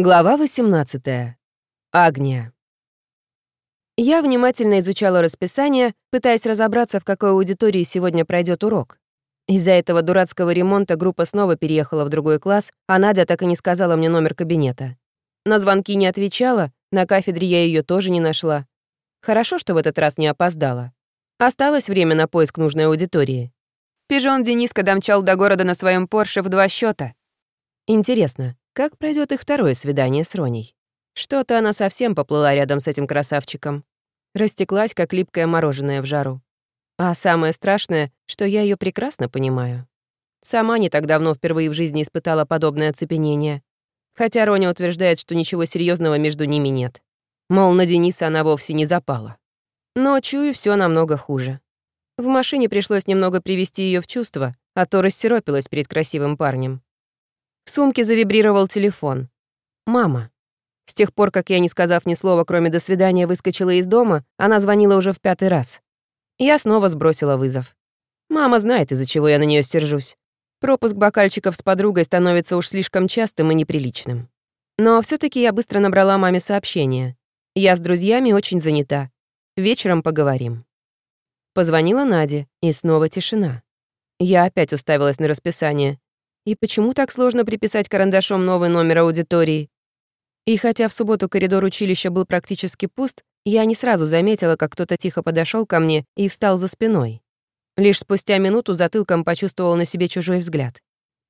Глава 18. Агния. Я внимательно изучала расписание, пытаясь разобраться, в какой аудитории сегодня пройдет урок. Из-за этого дурацкого ремонта группа снова переехала в другой класс, а Надя так и не сказала мне номер кабинета. На звонки не отвечала, на кафедре я ее тоже не нашла. Хорошо, что в этот раз не опоздала. Осталось время на поиск нужной аудитории. Пижон Дениска домчал до города на своем Порше в два счета. Интересно, как пройдет их второе свидание с Роней? Что-то она совсем поплыла рядом с этим красавчиком. Растеклась, как липкое мороженое в жару. А самое страшное, что я ее прекрасно понимаю. Сама не так давно впервые в жизни испытала подобное оцепенение. Хотя Роня утверждает, что ничего серьезного между ними нет. Мол, на Дениса она вовсе не запала. Но чую, все намного хуже. В машине пришлось немного привести ее в чувство, а то рассеропилась перед красивым парнем. В сумке завибрировал телефон. Мама. С тех пор, как я, не сказав ни слова, кроме «до свидания», выскочила из дома, она звонила уже в пятый раз. Я снова сбросила вызов. Мама знает, из-за чего я на нее стержусь. Пропуск бокальчиков с подругой становится уж слишком частым и неприличным. Но все таки я быстро набрала маме сообщение. Я с друзьями очень занята. Вечером поговорим. Позвонила Наде, и снова тишина. Я опять уставилась на расписание. И почему так сложно приписать карандашом новый номер аудитории? И хотя в субботу коридор училища был практически пуст, я не сразу заметила, как кто-то тихо подошел ко мне и встал за спиной. Лишь спустя минуту затылком почувствовал на себе чужой взгляд.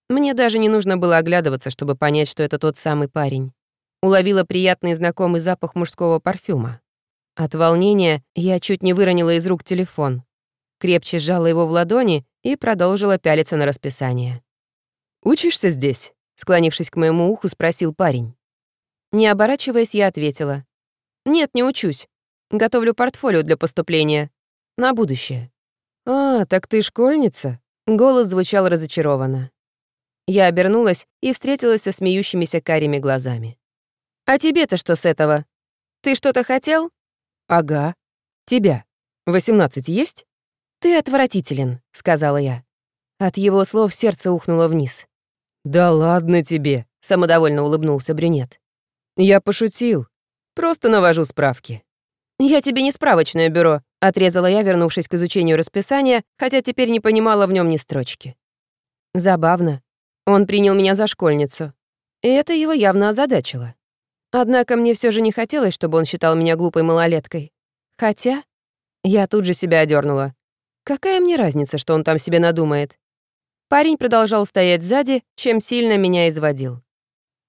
Мне даже не нужно было оглядываться, чтобы понять, что это тот самый парень. Уловила приятный знакомый запах мужского парфюма. От волнения я чуть не выронила из рук телефон. Крепче сжала его в ладони и продолжила пялиться на расписание. «Учишься здесь?» — склонившись к моему уху, спросил парень. Не оборачиваясь, я ответила. «Нет, не учусь. Готовлю портфолио для поступления. На будущее». «А, так ты школьница?» Голос звучал разочарованно. Я обернулась и встретилась со смеющимися карими глазами. «А тебе-то что с этого? Ты что-то хотел?» «Ага. Тебя. 18 есть?» «Ты отвратителен», — сказала я. От его слов сердце ухнуло вниз. «Да ладно тебе», — самодовольно улыбнулся брюнет. «Я пошутил. Просто навожу справки». «Я тебе не справочное бюро», — отрезала я, вернувшись к изучению расписания, хотя теперь не понимала в нем ни строчки. Забавно. Он принял меня за школьницу. И это его явно озадачило. Однако мне все же не хотелось, чтобы он считал меня глупой малолеткой. Хотя я тут же себя одернула. Какая мне разница, что он там себе надумает? Парень продолжал стоять сзади, чем сильно меня изводил.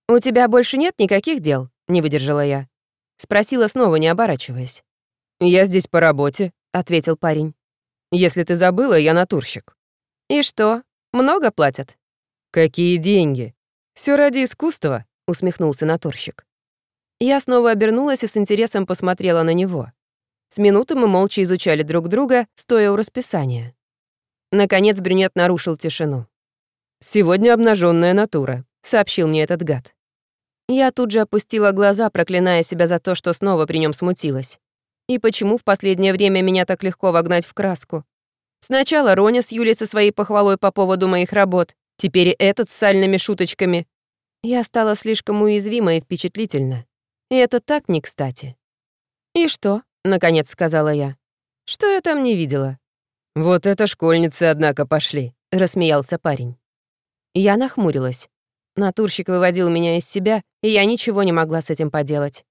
«У тебя больше нет никаких дел?» — не выдержала я. Спросила снова, не оборачиваясь. «Я здесь по работе», — ответил парень. «Если ты забыла, я натурщик». «И что, много платят?» «Какие деньги? Все ради искусства», — усмехнулся натурщик. Я снова обернулась и с интересом посмотрела на него. С минуты мы молча изучали друг друга, стоя у расписания. Наконец брюнет нарушил тишину. «Сегодня обнаженная натура», — сообщил мне этот гад. Я тут же опустила глаза, проклиная себя за то, что снова при нем смутилась. И почему в последнее время меня так легко вогнать в краску? Сначала Роня с Юлей со своей похвалой по поводу моих работ, теперь этот с сальными шуточками. Я стала слишком уязвима и впечатлительна. И это так не кстати. «И что?» — наконец сказала я. «Что я там не видела?» «Вот это школьницы, однако, пошли», — рассмеялся парень. Я нахмурилась. Натурщик выводил меня из себя, и я ничего не могла с этим поделать.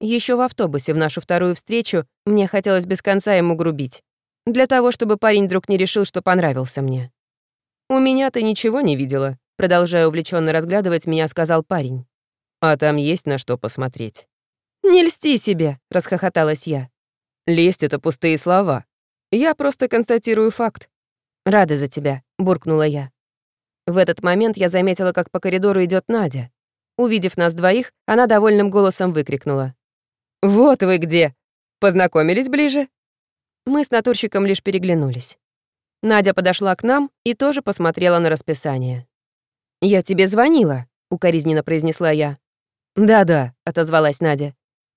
Еще в автобусе в нашу вторую встречу мне хотелось без конца ему грубить. Для того, чтобы парень вдруг не решил, что понравился мне. «У меня ты ничего не видела», — продолжая увлеченно разглядывать меня, сказал парень. «А там есть на что посмотреть». «Не льсти себе», — расхохоталась я. «Лесть — это пустые слова. Я просто констатирую факт. Рада за тебя, буркнула я. В этот момент я заметила, как по коридору идет Надя. Увидев нас двоих, она довольным голосом выкрикнула. «Вот вы где! Познакомились ближе?» Мы с натурщиком лишь переглянулись. Надя подошла к нам и тоже посмотрела на расписание. «Я тебе звонила», — укоризненно произнесла я. «Да-да», — отозвалась Надя.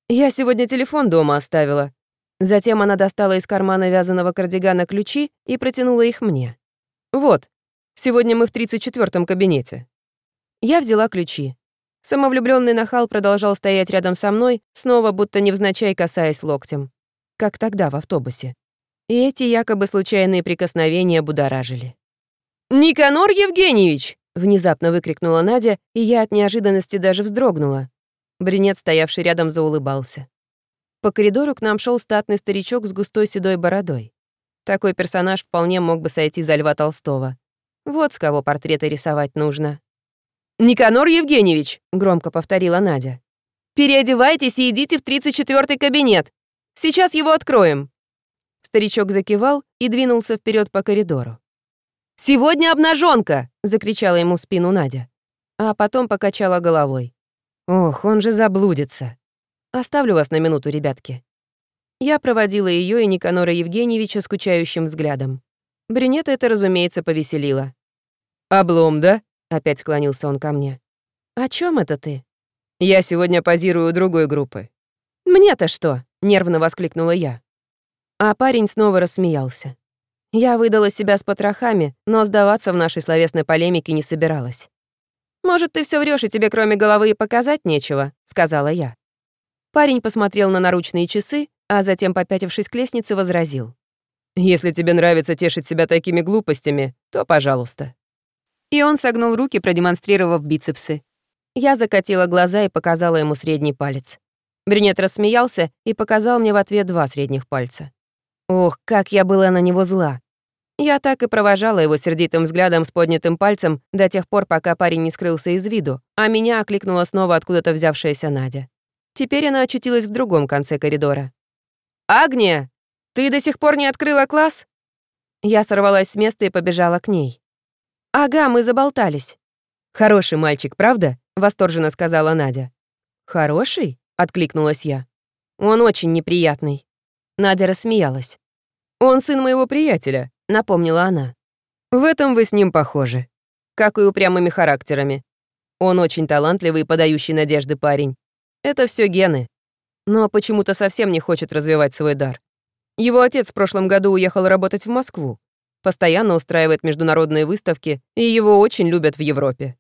«Я сегодня телефон дома оставила. Затем она достала из кармана вязаного кардигана ключи и протянула их мне. «Вот, сегодня мы в 34-м кабинете». Я взяла ключи. Самовлюбленный нахал продолжал стоять рядом со мной, снова будто невзначай касаясь локтем. Как тогда в автобусе. И эти якобы случайные прикосновения будоражили. «Никанор Евгеньевич!» — внезапно выкрикнула Надя, и я от неожиданности даже вздрогнула. Брюнет, стоявший рядом, заулыбался. По коридору к нам шел статный старичок с густой седой бородой. Такой персонаж вполне мог бы сойти за Льва Толстого. Вот с кого портреты рисовать нужно. «Никанор Евгеньевич!» — громко повторила Надя. «Переодевайтесь и идите в 34-й кабинет. Сейчас его откроем». Старичок закивал и двинулся вперед по коридору. «Сегодня обнаженка! закричала ему в спину Надя. А потом покачала головой. «Ох, он же заблудится. Оставлю вас на минуту, ребятки». Я проводила ее и Никанора Евгеньевича скучающим взглядом. Брюнета это, разумеется, повеселило. «Облом, да?» — опять склонился он ко мне. «О чем это ты?» «Я сегодня позирую у другой группы». «Мне-то что?» — нервно воскликнула я. А парень снова рассмеялся. Я выдала себя с потрохами, но сдаваться в нашей словесной полемике не собиралась. «Может, ты все врешь, и тебе кроме головы и показать нечего», — сказала я. Парень посмотрел на наручные часы, а затем, попятившись к лестнице, возразил. «Если тебе нравится тешить себя такими глупостями, то пожалуйста». И он согнул руки, продемонстрировав бицепсы. Я закатила глаза и показала ему средний палец. Брюнет рассмеялся и показал мне в ответ два средних пальца. Ох, как я была на него зла. Я так и провожала его сердитым взглядом с поднятым пальцем до тех пор, пока парень не скрылся из виду, а меня окликнула снова откуда-то взявшаяся Надя. Теперь она очутилась в другом конце коридора. «Агния, ты до сих пор не открыла класс?» Я сорвалась с места и побежала к ней. «Ага, мы заболтались». «Хороший мальчик, правда?» — восторженно сказала Надя. «Хороший?» — откликнулась я. «Он очень неприятный». Надя рассмеялась. «Он сын моего приятеля», — напомнила она. «В этом вы с ним похожи. Как и упрямыми характерами. Он очень талантливый и подающий надежды парень. Это все гены. Но почему-то совсем не хочет развивать свой дар. Его отец в прошлом году уехал работать в Москву. Постоянно устраивает международные выставки, и его очень любят в Европе.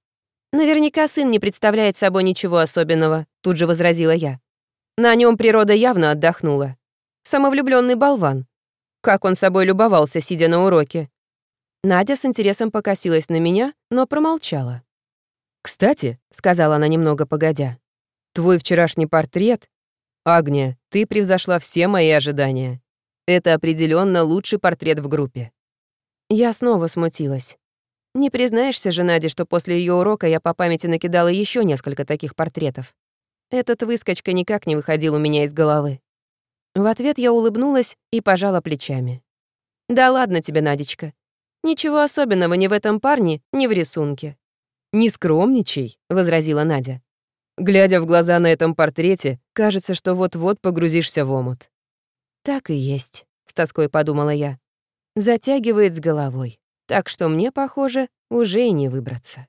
«Наверняка сын не представляет собой ничего особенного», — тут же возразила я. На нем природа явно отдохнула. Самовлюбленный болван. Как он собой любовался, сидя на уроке. Надя с интересом покосилась на меня, но промолчала. «Кстати», — сказала она немного погодя, «твой вчерашний портрет... Агния, ты превзошла все мои ожидания. Это определенно лучший портрет в группе». Я снова смутилась. Не признаешься же, Наде, что после ее урока я по памяти накидала еще несколько таких портретов. Этот выскочка никак не выходил у меня из головы. В ответ я улыбнулась и пожала плечами. «Да ладно тебе, Надечка. Ничего особенного ни в этом парне, ни в рисунке». «Не скромничай», — возразила Надя. Глядя в глаза на этом портрете, кажется, что вот-вот погрузишься в омут. «Так и есть», — с тоской подумала я. Затягивает с головой, так что мне, похоже, уже и не выбраться.